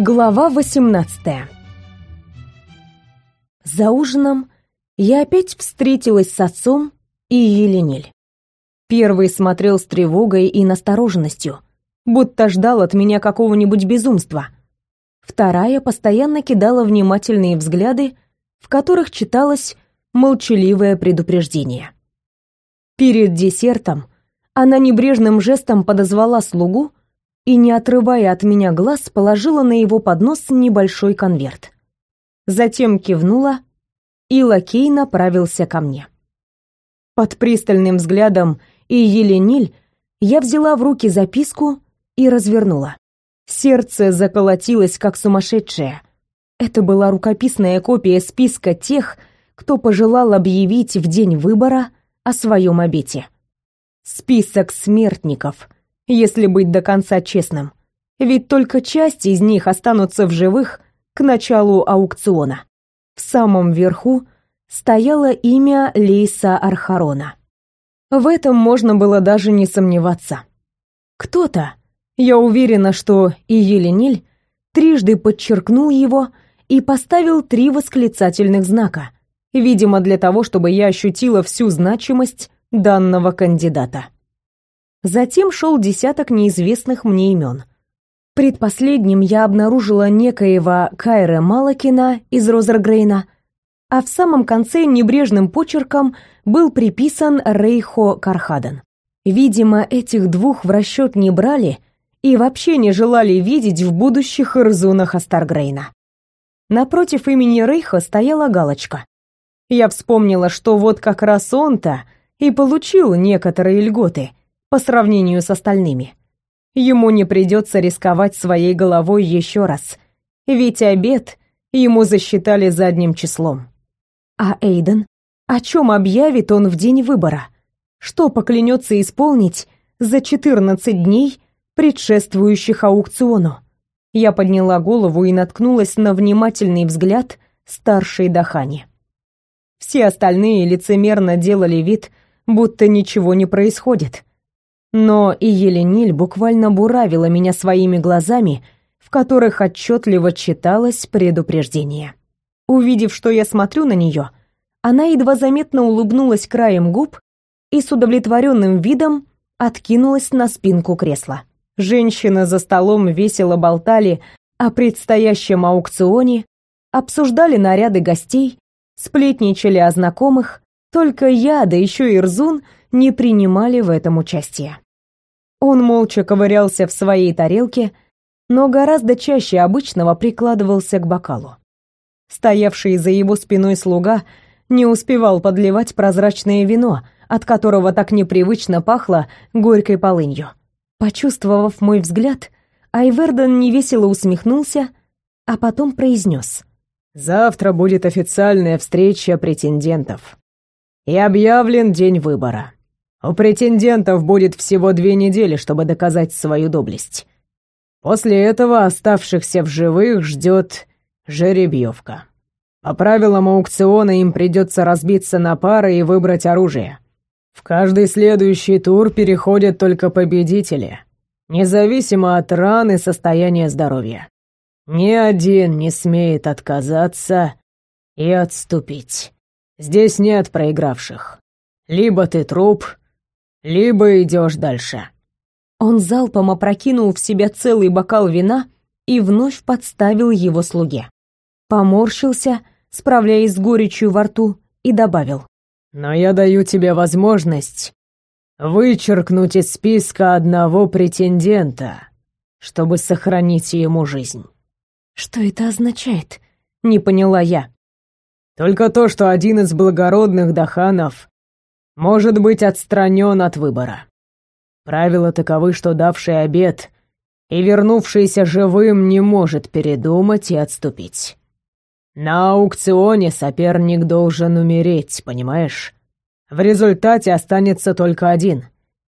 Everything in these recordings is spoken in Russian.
Глава 18 За ужином я опять встретилась с отцом и Еленель. Первый смотрел с тревогой и настороженностью, будто ждал от меня какого-нибудь безумства. Вторая постоянно кидала внимательные взгляды, в которых читалось молчаливое предупреждение. Перед десертом она небрежным жестом подозвала слугу и, не отрывая от меня глаз, положила на его поднос небольшой конверт. Затем кивнула, и лакей направился ко мне. Под пристальным взглядом и Елениль я взяла в руки записку и развернула. Сердце заколотилось, как сумасшедшее. Это была рукописная копия списка тех, кто пожелал объявить в день выбора о своем обете. Список смертников — если быть до конца честным. Ведь только часть из них останутся в живых к началу аукциона. В самом верху стояло имя Лейса Архарона. В этом можно было даже не сомневаться. Кто-то, я уверена, что и Елениль, трижды подчеркнул его и поставил три восклицательных знака, видимо, для того, чтобы я ощутила всю значимость данного кандидата. Затем шел десяток неизвестных мне имен. Предпоследним я обнаружила некоего Кайра Малакина из Розергрейна, а в самом конце небрежным почерком был приписан Рейхо Кархаден. Видимо, этих двух в расчет не брали и вообще не желали видеть в будущих Ирзунах Астаргрейна. Напротив имени Рейха стояла галочка. Я вспомнила, что вот как раз он-то и получил некоторые льготы, по сравнению с остальными. Ему не придется рисковать своей головой еще раз, ведь обед ему засчитали задним числом. А Эйден? О чем объявит он в день выбора? Что поклянется исполнить за 14 дней, предшествующих аукциону? Я подняла голову и наткнулась на внимательный взгляд старшей Дахани. Все остальные лицемерно делали вид, будто ничего не происходит. Но и Елениль буквально буравила меня своими глазами, в которых отчетливо читалось предупреждение. Увидев, что я смотрю на нее, она едва заметно улыбнулась краем губ и с удовлетворенным видом откинулась на спинку кресла. Женщины за столом весело болтали о предстоящем аукционе, обсуждали наряды гостей, сплетничали о знакомых, только я, да еще и Рзун, не принимали в этом участие. Он молча ковырялся в своей тарелке, но гораздо чаще обычного прикладывался к бокалу. Стоявший за его спиной слуга не успевал подливать прозрачное вино, от которого так непривычно пахло горькой полынью. Почувствовав мой взгляд, Айверден невесело усмехнулся, а потом произнес. «Завтра будет официальная встреча претендентов. И объявлен день выбора. У претендентов будет всего две недели, чтобы доказать свою доблесть. После этого оставшихся в живых ждет жеребьевка. По правилам аукциона им придется разбиться на пары и выбрать оружие. В каждый следующий тур переходят только победители, независимо от ран и состояния здоровья. Ни один не смеет отказаться и отступить. Здесь нет проигравших. Либо ты труп, либо идешь дальше». Он залпом опрокинул в себя целый бокал вина и вновь подставил его слуге. Поморщился, справляясь с горечью во рту, и добавил. «Но я даю тебе возможность вычеркнуть из списка одного претендента, чтобы сохранить ему жизнь». «Что это означает?» — не поняла я. «Только то, что один из благородных даханов может быть отстранен от выбора. Правила таковы, что давший обет и вернувшийся живым не может передумать и отступить. На аукционе соперник должен умереть, понимаешь? В результате останется только один.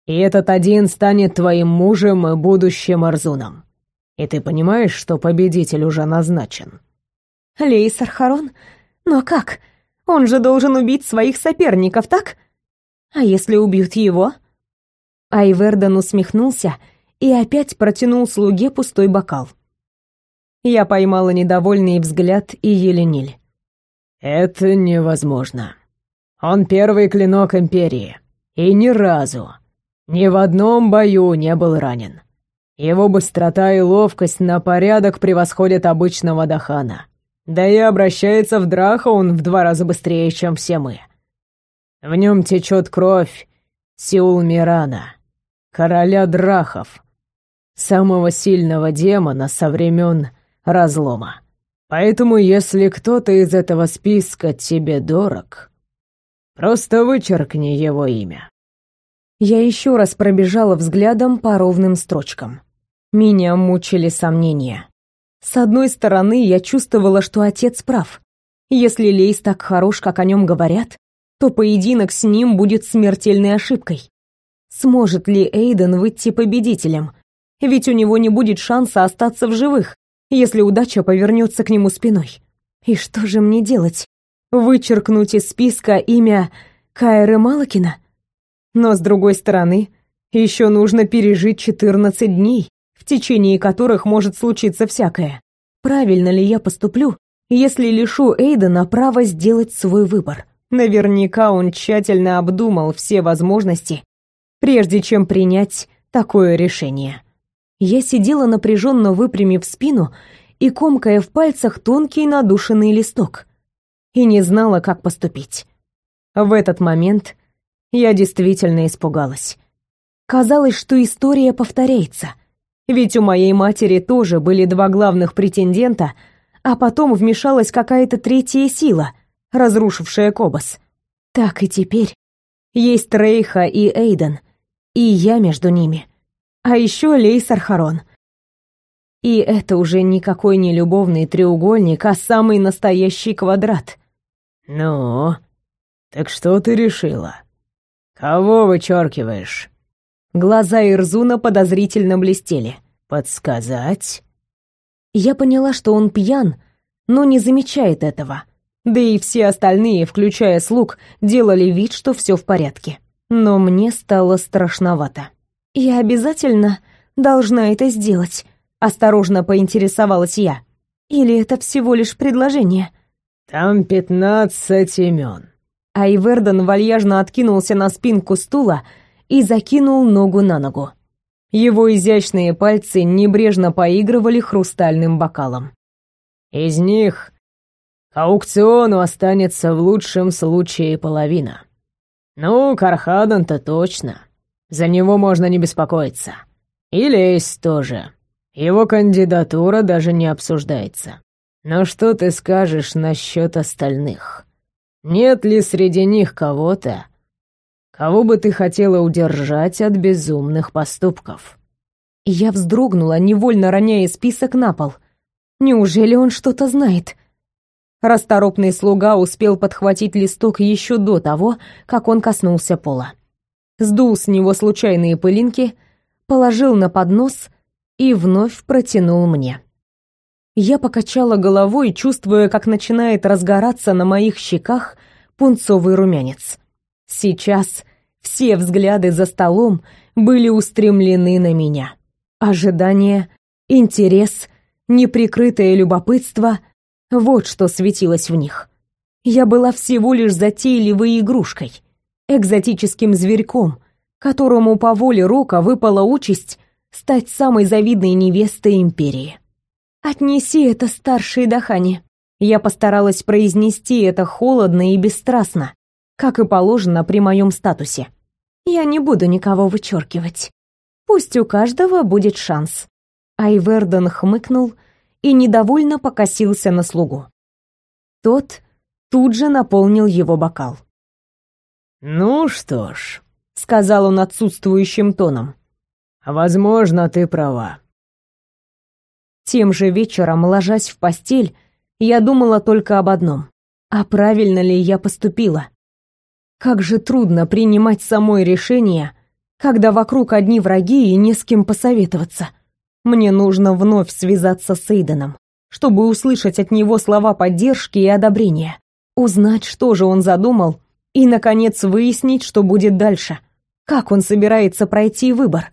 И этот один станет твоим мужем и будущим Арзуном. И ты понимаешь, что победитель уже назначен? Лейс Архарон? Но как? Он же должен убить своих соперников, так? А если убьют его? Айверден усмехнулся и опять протянул слуге пустой бокал. Я поймала недовольный взгляд и Елениль. «Это невозможно. Он первый клинок Империи. И ни разу, ни в одном бою не был ранен. Его быстрота и ловкость на порядок превосходят обычного Дахана. Да и обращается в Драха он в два раза быстрее, чем все мы. В нем течет кровь Сеул Мирана, короля Драхов, самого сильного демона со времен разлома. Поэтому, если кто-то из этого списка тебе дорог, просто вычеркни его имя. Я еще раз пробежала взглядом по ровным строчкам. Меня мучили сомнения. С одной стороны, я чувствовала, что отец прав. Если Лейс так хорош, как о нем говорят, то поединок с ним будет смертельной ошибкой. Сможет ли Эйден выйти победителем? Ведь у него не будет шанса остаться в живых, если удача повернется к нему спиной. И что же мне делать? Вычеркнуть из списка имя Кайры Малакина? Но, с другой стороны, еще нужно пережить 14 дней, в течение которых может случиться всякое. Правильно ли я поступлю, если лишу Эйдена права сделать свой выбор? Наверняка он тщательно обдумал все возможности, прежде чем принять такое решение. Я сидела напряженно выпрямив спину и комкая в пальцах тонкий надушенный листок. И не знала, как поступить. В этот момент я действительно испугалась. Казалось, что история повторяется. Ведь у моей матери тоже были два главных претендента, а потом вмешалась какая-то третья сила, разрушившая Кобас. Так и теперь. Есть Рейха и Эйден, и я между ними. А еще Лейс Архарон. И это уже никакой не любовный треугольник, а самый настоящий квадрат. «Ну, так что ты решила?» «Кого вычеркиваешь?» Глаза Ирзуна подозрительно блестели. «Подсказать?» Я поняла, что он пьян, но не замечает этого. Да и все остальные, включая слуг, делали вид, что все в порядке. Но мне стало страшновато. «Я обязательно должна это сделать», — осторожно поинтересовалась я. «Или это всего лишь предложение?» «Там пятнадцать имен», Айверден вальяжно откинулся на спинку стула и закинул ногу на ногу. Его изящные пальцы небрежно поигрывали хрустальным бокалом. «Из них аукциону останется в лучшем случае половина. Ну, Кархадан-то точно. За него можно не беспокоиться. И Лейс тоже. Его кандидатура даже не обсуждается. Но что ты скажешь насчет остальных?» Нет ли среди них кого-то, кого бы ты хотела удержать от безумных поступков?» Я вздрогнула, невольно роняя список на пол. Неужели он что-то знает? Расторопный слуга успел подхватить листок еще до того, как он коснулся пола. Сдул с него случайные пылинки, положил на поднос и вновь протянул мне. Я покачала головой, чувствуя, как начинает разгораться на моих щеках пунцовый румянец. Сейчас все взгляды за столом были устремлены на меня. Ожидание, интерес, неприкрытое любопытство — вот что светилось в них. Я была всего лишь затейливой игрушкой, экзотическим зверьком, которому по воле Рока выпала участь стать самой завидной невестой Империи. «Отнеси это старшей Дахане». Я постаралась произнести это холодно и бесстрастно, как и положено при моем статусе. Я не буду никого вычеркивать. Пусть у каждого будет шанс. Айверден хмыкнул и недовольно покосился на слугу. Тот тут же наполнил его бокал. «Ну что ж», — сказал он отсутствующим тоном. «Возможно, ты права. Тем же вечером, ложась в постель, я думала только об одном. А правильно ли я поступила? Как же трудно принимать самой решение, когда вокруг одни враги и не с кем посоветоваться. Мне нужно вновь связаться с Эйденом, чтобы услышать от него слова поддержки и одобрения, узнать, что же он задумал, и, наконец, выяснить, что будет дальше. Как он собирается пройти выбор,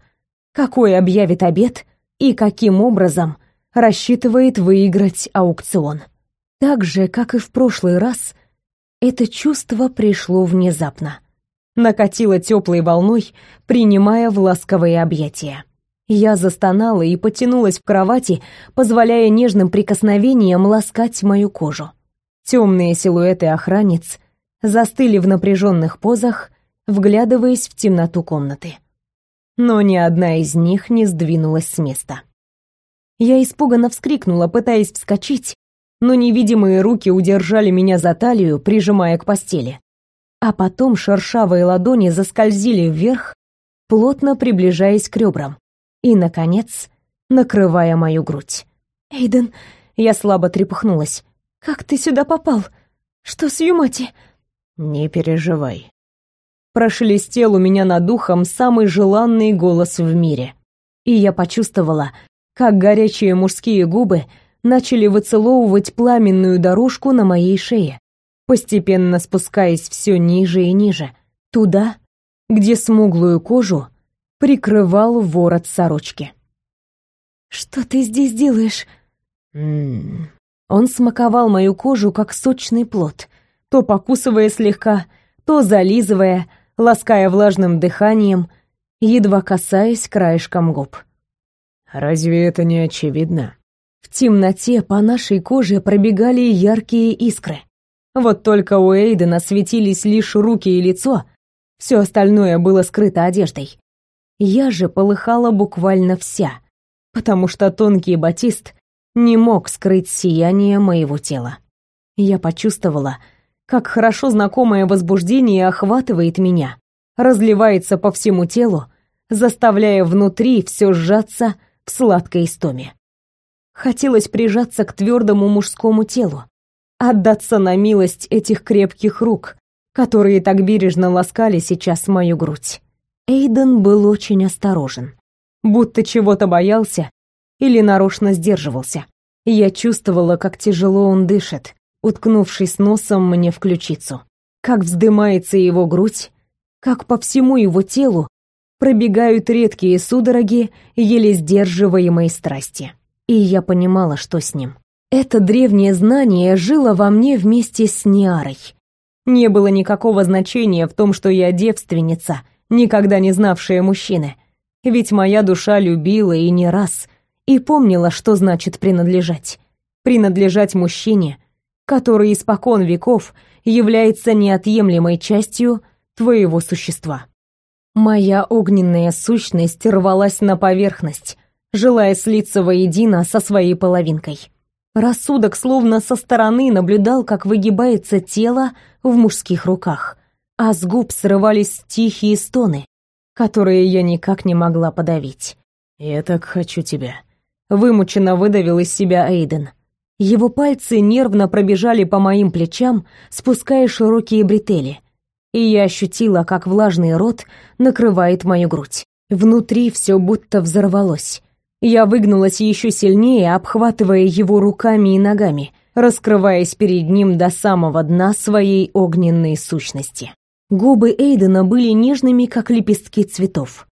какой объявит обед и каким образом рассчитывает выиграть аукцион. Так же, как и в прошлый раз, это чувство пришло внезапно. Накатило теплой волной, принимая в ласковые объятия. Я застонала и потянулась в кровати, позволяя нежным прикосновениям ласкать мою кожу. Темные силуэты охранниц застыли в напряженных позах, вглядываясь в темноту комнаты. Но ни одна из них не сдвинулась с места. Я испуганно вскрикнула, пытаясь вскочить, но невидимые руки удержали меня за талию, прижимая к постели. А потом шершавые ладони заскользили вверх, плотно приближаясь к ребрам и, наконец, накрывая мою грудь. «Эйден...» Я слабо трепыхнулась. «Как ты сюда попал? Что с Юмати?» «Не переживай». Прошелестел у меня над духом самый желанный голос в мире. И я почувствовала, как горячие мужские губы начали выцеловывать пламенную дорожку на моей шее, постепенно спускаясь все ниже и ниже, туда, где смуглую кожу прикрывал ворот сорочки. «Что ты здесь делаешь?» -м. Он смаковал мою кожу, как сочный плод, то покусывая слегка, то зализывая, лаская влажным дыханием, едва касаясь краешком губ. «Разве это не очевидно?» В темноте по нашей коже пробегали яркие искры. Вот только у Эйдена светились лишь руки и лицо, все остальное было скрыто одеждой. Я же полыхала буквально вся, потому что тонкий батист не мог скрыть сияние моего тела. Я почувствовала, как хорошо знакомое возбуждение охватывает меня, разливается по всему телу, заставляя внутри все сжаться в сладкой истоме. Хотелось прижаться к твердому мужскому телу, отдаться на милость этих крепких рук, которые так бережно ласкали сейчас мою грудь. Эйден был очень осторожен, будто чего-то боялся или нарочно сдерживался. Я чувствовала, как тяжело он дышит, уткнувшись носом мне в ключицу, как вздымается его грудь, как по всему его телу пробегают редкие судороги еле сдерживаемой страсти. И я понимала, что с ним. Это древнее знание жило во мне вместе с Ниарой. Не было никакого значения в том, что я девственница — никогда не знавшая мужчины. Ведь моя душа любила и не раз, и помнила, что значит принадлежать. Принадлежать мужчине, который испокон веков является неотъемлемой частью твоего существа. Моя огненная сущность рвалась на поверхность, желая слиться воедино со своей половинкой. Рассудок словно со стороны наблюдал, как выгибается тело в мужских руках а с губ срывались тихие стоны, которые я никак не могла подавить. «Я так хочу тебя», — вымученно выдавил из себя Эйден. Его пальцы нервно пробежали по моим плечам, спуская широкие бретели, и я ощутила, как влажный рот накрывает мою грудь. Внутри все будто взорвалось. Я выгнулась еще сильнее, обхватывая его руками и ногами, раскрываясь перед ним до самого дна своей огненной сущности. Губы Эйдена были нежными, как лепестки цветов,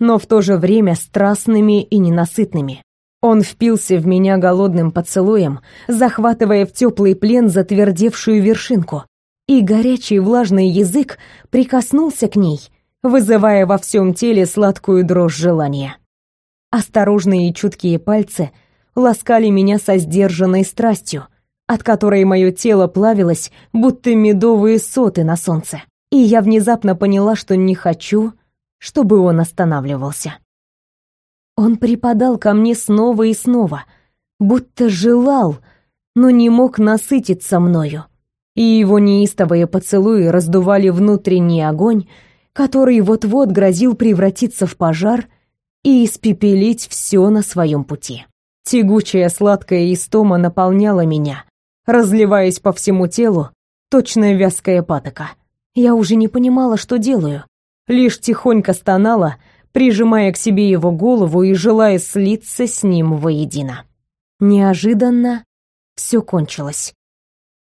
но в то же время страстными и ненасытными. Он впился в меня голодным поцелуем, захватывая в теплый плен затвердевшую вершинку, и горячий влажный язык прикоснулся к ней, вызывая во всем теле сладкую дрожь желания. Осторожные и чуткие пальцы ласкали меня со сдержанной страстью, от которой мое тело плавилось, будто медовые соты на солнце и я внезапно поняла, что не хочу, чтобы он останавливался. Он припадал ко мне снова и снова, будто желал, но не мог насытиться мною, и его неистовые поцелуи раздували внутренний огонь, который вот-вот грозил превратиться в пожар и испепелить все на своем пути. Тягучая сладкая истома наполняла меня, разливаясь по всему телу, точно вязкая патока. Я уже не понимала, что делаю, лишь тихонько стонала, прижимая к себе его голову и желая слиться с ним воедино. Неожиданно все кончилось.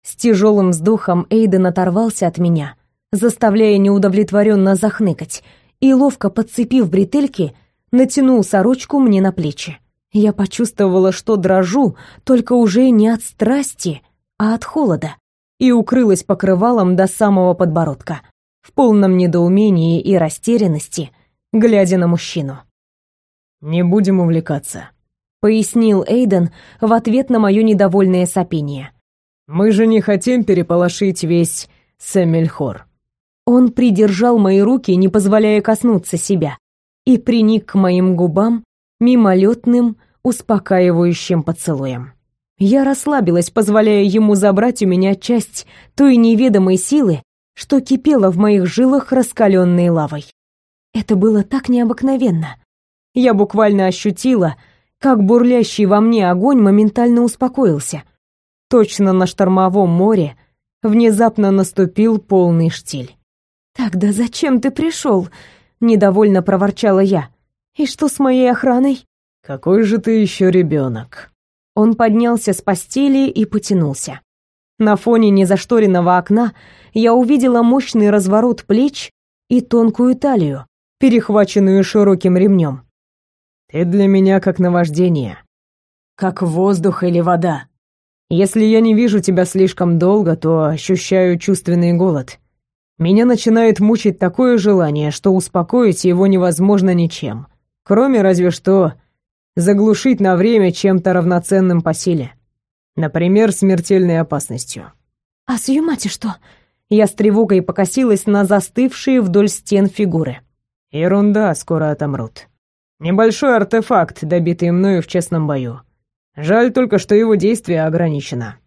С тяжелым вздохом Эйден оторвался от меня, заставляя неудовлетворенно захныкать, и, ловко подцепив бретельки, натянул сорочку мне на плечи. Я почувствовала, что дрожу, только уже не от страсти, а от холода, и укрылась покрывалом до самого подбородка, в полном недоумении и растерянности, глядя на мужчину. «Не будем увлекаться», — пояснил Эйден в ответ на мое недовольное сопение. «Мы же не хотим переполошить весь Сэмельхор». Он придержал мои руки, не позволяя коснуться себя, и приник к моим губам мимолетным, успокаивающим поцелуем. Я расслабилась, позволяя ему забрать у меня часть той неведомой силы, что кипела в моих жилах раскаленной лавой. Это было так необыкновенно. Я буквально ощутила, как бурлящий во мне огонь моментально успокоился. Точно на штормовом море внезапно наступил полный штиль. «Тогда зачем ты пришел?» — недовольно проворчала я. «И что с моей охраной?» «Какой же ты еще ребенок?» Он поднялся с постели и потянулся. На фоне незашторенного окна я увидела мощный разворот плеч и тонкую талию, перехваченную широким ремнем. «Ты для меня как наваждение, как воздух или вода. Если я не вижу тебя слишком долго, то ощущаю чувственный голод. Меня начинает мучить такое желание, что успокоить его невозможно ничем, кроме разве что заглушить на время чем-то равноценным по силе. Например, смертельной опасностью. «А с Юмати что?» Я с тревогой покосилась на застывшие вдоль стен фигуры. «Ерунда, скоро отомрут. Небольшой артефакт, добитый мною в честном бою. Жаль только, что его действие ограничено».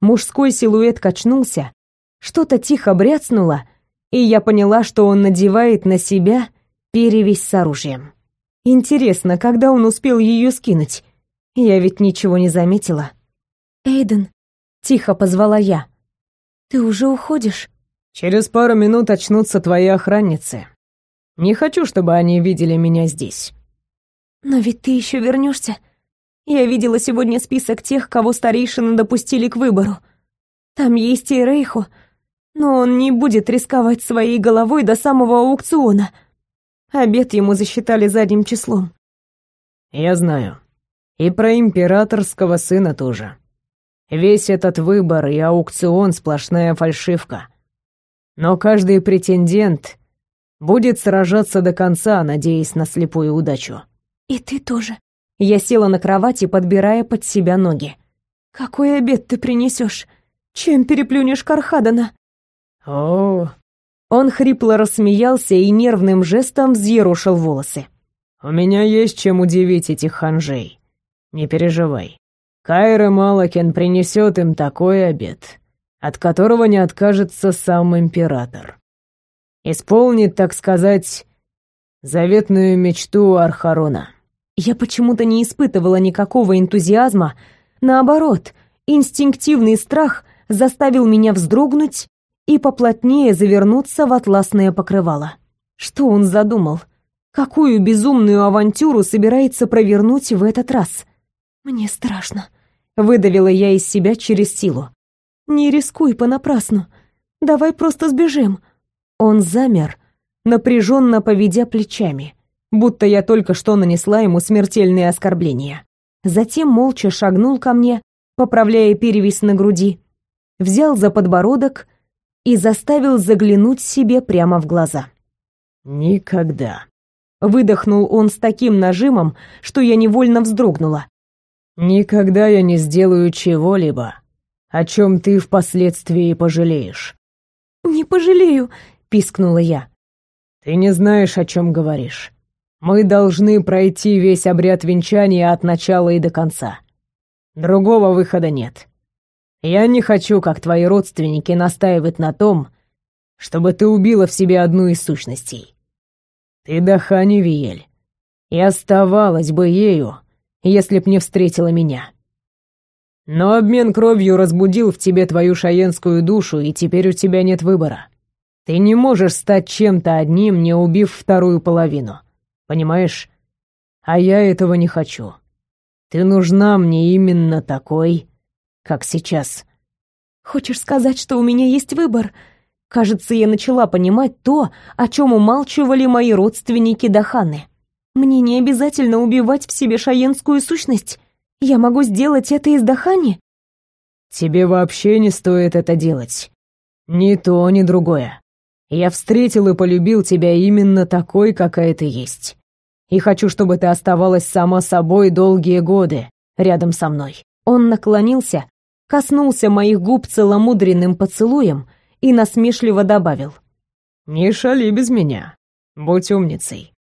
Мужской силуэт качнулся, что-то тихо бряцнуло, и я поняла, что он надевает на себя перевязь с оружием. Интересно, когда он успел ее скинуть? Я ведь ничего не заметила. «Эйден», — тихо позвала я, — «ты уже уходишь?» «Через пару минут очнутся твои охранницы. Не хочу, чтобы они видели меня здесь». «Но ведь ты еще вернешься. Я видела сегодня список тех, кого старейшины допустили к выбору. Там есть и Рейхо, но он не будет рисковать своей головой до самого аукциона. Обед ему засчитали задним числом. Я знаю. И про императорского сына тоже. Весь этот выбор и аукцион сплошная фальшивка. Но каждый претендент будет сражаться до конца, надеясь на слепую удачу. И ты тоже. Я села на кровати, подбирая под себя ноги. Какой обед ты принесешь? Чем переплюнешь Кархадана? О, он хрипло рассмеялся и нервным жестом взъерушил волосы. «У меня есть чем удивить этих ханжей. Не переживай. Кайра Малакин принесет им такой обед, от которого не откажется сам император. Исполнит, так сказать, заветную мечту Архарона». Я почему-то не испытывала никакого энтузиазма, наоборот, инстинктивный страх заставил меня вздрогнуть и поплотнее завернуться в атласное покрывало. Что он задумал? Какую безумную авантюру собирается провернуть в этот раз? Мне страшно, выдавила я из себя через силу. Не рискуй понапрасну. Давай просто сбежим. Он замер, напряженно поведя плечами, будто я только что нанесла ему смертельные оскорбления. Затем молча шагнул ко мне, поправляя перевязь на груди, взял за подбородок и заставил заглянуть себе прямо в глаза. «Никогда», — выдохнул он с таким нажимом, что я невольно вздрогнула. «Никогда я не сделаю чего-либо, о чем ты впоследствии пожалеешь». «Не пожалею», — пискнула я. «Ты не знаешь, о чем говоришь. Мы должны пройти весь обряд венчания от начала и до конца. Другого выхода нет. Я не хочу, как твои родственники, настаивать на том, чтобы ты убила в себе одну из сущностей. Ты Дахани Виель, и оставалась бы ею, если б не встретила меня. Но обмен кровью разбудил в тебе твою шаенскую душу, и теперь у тебя нет выбора. Ты не можешь стать чем-то одним, не убив вторую половину. Понимаешь? А я этого не хочу. Ты нужна мне именно такой, как сейчас. Хочешь сказать, что у меня есть выбор? Кажется, я начала понимать то, о чем умалчивали мои родственники Даханы. Мне не обязательно убивать в себе шаенскую сущность. Я могу сделать это из Дахани. Тебе вообще не стоит это делать. Ни то, ни другое. Я встретил и полюбил тебя именно такой, какая ты есть. И хочу, чтобы ты оставалась сама собой долгие годы рядом со мной. Он наклонился, коснулся моих губ целомудренным поцелуем и насмешливо добавил. «Не шали без меня. Будь умницей».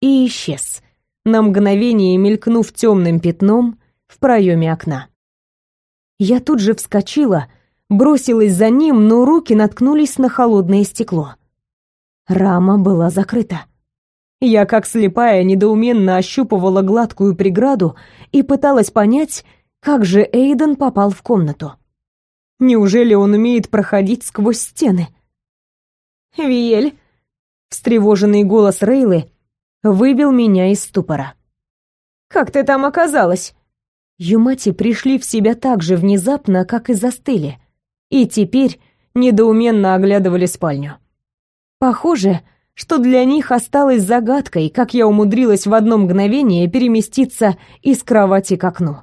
И исчез, на мгновение мелькнув темным пятном в проеме окна. Я тут же вскочила, бросилась за ним, но руки наткнулись на холодное стекло. Рама была закрыта. Я, как слепая, недоуменно ощупывала гладкую преграду и пыталась понять, как же Эйден попал в комнату. Неужели он умеет проходить сквозь стены? «Виель!» Встревоженный голос Рейлы вывел меня из ступора. «Как ты там оказалась?» Юмати пришли в себя так же внезапно, как и застыли, и теперь недоуменно оглядывали спальню. Похоже, что для них осталось загадкой, как я умудрилась в одно мгновение переместиться из кровати к окну.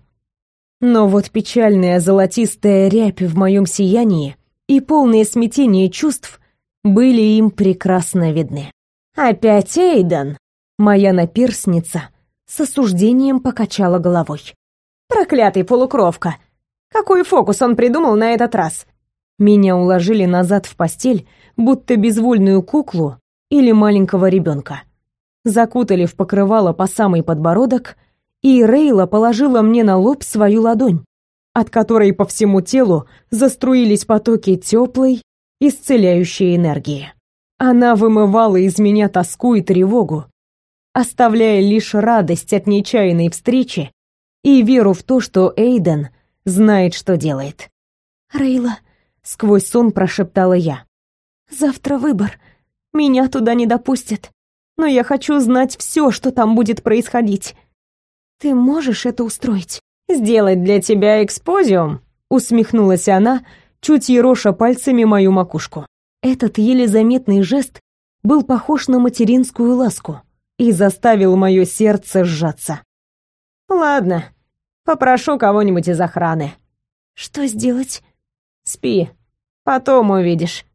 Но вот печальная золотистая рябь в моем сиянии и полное смятение чувств были им прекрасно видны. «Опять Эйден!» Моя наперсница с осуждением покачала головой. «Проклятый полукровка! Какой фокус он придумал на этот раз?» Меня уложили назад в постель, будто безвольную куклу, или маленького ребенка. Закутали в покрывало по самый подбородок, и Рейла положила мне на лоб свою ладонь, от которой по всему телу заструились потоки теплой, исцеляющей энергии. Она вымывала из меня тоску и тревогу, оставляя лишь радость от нечаянной встречи и веру в то, что Эйден знает, что делает. «Рейла», — сквозь сон прошептала я, — «завтра выбор. Меня туда не допустят. Но я хочу знать все, что там будет происходить. Ты можешь это устроить? Сделать для тебя экспозиум? Усмехнулась она, чуть ероша пальцами мою макушку. Этот еле заметный жест был похож на материнскую ласку и заставил мое сердце сжаться. Ладно, попрошу кого-нибудь из охраны. Что сделать? Спи, потом увидишь.